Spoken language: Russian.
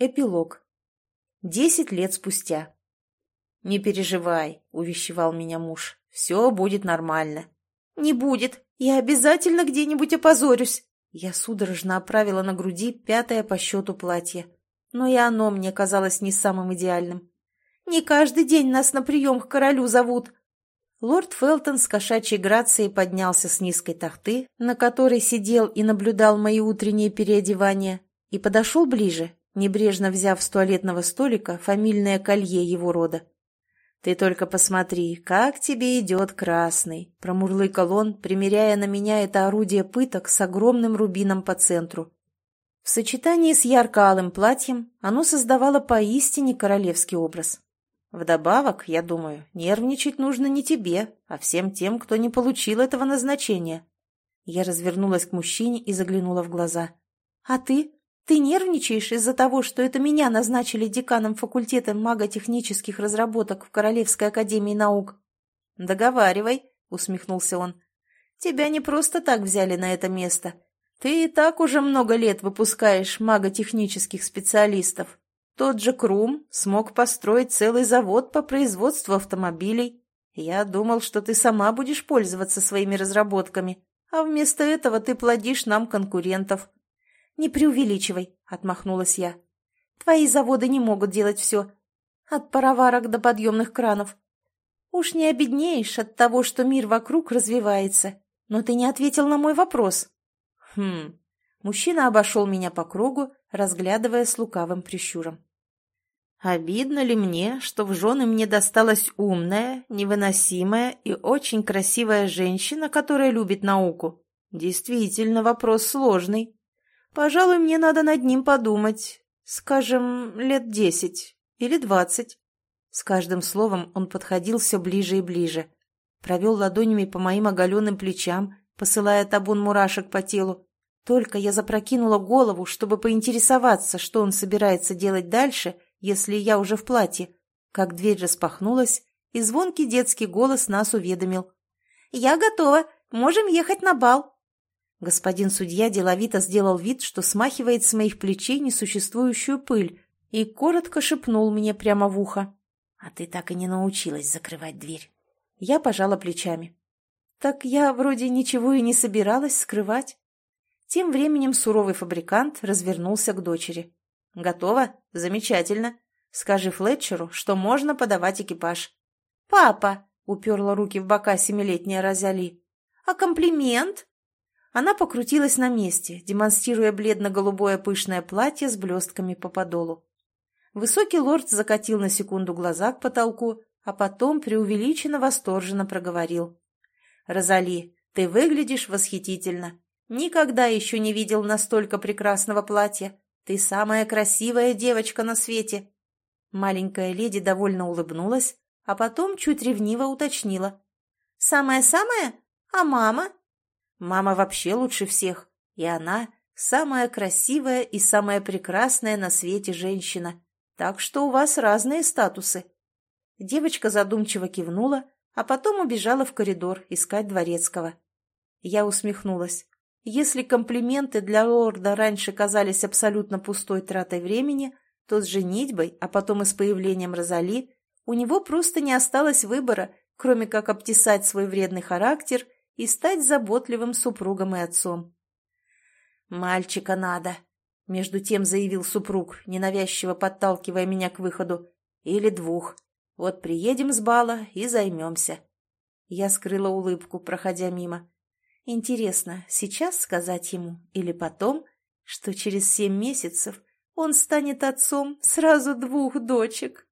Эпилог. Десять лет спустя. «Не переживай», — увещевал меня муж. «Все будет нормально». «Не будет. Я обязательно где-нибудь опозорюсь». Я судорожно оправила на груди пятое по счету платье. Но и оно мне казалось не самым идеальным. «Не каждый день нас на прием к королю зовут». Лорд Фелтон с кошачьей грацией поднялся с низкой тахты, на которой сидел и наблюдал мои утренние переодевания, и подошел ближе, небрежно взяв с туалетного столика фамильное колье его рода. «Ты только посмотри, как тебе идет красный!» — промурлыкал он, примеряя на меня это орудие пыток с огромным рубином по центру. В сочетании с ярко-алым платьем оно создавало поистине королевский образ. Вдобавок, я думаю, нервничать нужно не тебе, а всем тем, кто не получил этого назначения. Я развернулась к мужчине и заглянула в глаза. «А ты?» Ты нервничаешь из-за того, что это меня назначили деканом факультета маготехнических разработок в Королевской академии наук? Договаривай, усмехнулся он. Тебя не просто так взяли на это место. Ты и так уже много лет выпускаешь маготехнических специалистов. Тот же Крум смог построить целый завод по производству автомобилей. Я думал, что ты сама будешь пользоваться своими разработками, а вместо этого ты плодишь нам конкурентов. «Не преувеличивай», — отмахнулась я. «Твои заводы не могут делать все. От пароварок до подъемных кранов. Уж не обеднеешь от того, что мир вокруг развивается. Но ты не ответил на мой вопрос». «Хм...» Мужчина обошел меня по кругу, разглядывая с лукавым прищуром. «Обидно ли мне, что в жены мне досталась умная, невыносимая и очень красивая женщина, которая любит науку? Действительно, вопрос сложный». Пожалуй, мне надо над ним подумать. Скажем, лет десять или двадцать. С каждым словом он подходил все ближе и ближе. Провел ладонями по моим оголенным плечам, посылая табун мурашек по телу. Только я запрокинула голову, чтобы поинтересоваться, что он собирается делать дальше, если я уже в платье, как дверь распахнулась, и звонкий детский голос нас уведомил. «Я готова. Можем ехать на бал». Господин судья деловито сделал вид, что смахивает с моих плечей несуществующую пыль, и коротко шепнул мне прямо в ухо. «А ты так и не научилась закрывать дверь». Я пожала плечами. «Так я вроде ничего и не собиралась скрывать». Тем временем суровый фабрикант развернулся к дочери. «Готово? Замечательно. Скажи Флетчеру, что можно подавать экипаж». «Папа!» — уперла руки в бока семилетняя Розали. «А комплимент?» Она покрутилась на месте, демонстрируя бледно-голубое пышное платье с блестками по подолу. Высокий лорд закатил на секунду глаза к потолку, а потом преувеличенно восторженно проговорил. «Розали, ты выглядишь восхитительно. Никогда еще не видел настолько прекрасного платья. Ты самая красивая девочка на свете». Маленькая леди довольно улыбнулась, а потом чуть ревниво уточнила. «Самая-самая? А мама?» Мама вообще лучше всех, и она самая красивая и самая прекрасная на свете женщина. Так что у вас разные статусы. Девочка задумчиво кивнула, а потом убежала в коридор искать дворецкого. Я усмехнулась. Если комплименты для лорда раньше казались абсолютно пустой тратой времени, то с женитьбой, а потом и с появлением Розали, у него просто не осталось выбора, кроме как обтесать свой вредный характер – и стать заботливым супругом и отцом. «Мальчика надо», — между тем заявил супруг, ненавязчиво подталкивая меня к выходу. «Или двух. Вот приедем с бала и займемся». Я скрыла улыбку, проходя мимо. Интересно, сейчас сказать ему или потом, что через семь месяцев он станет отцом сразу двух дочек?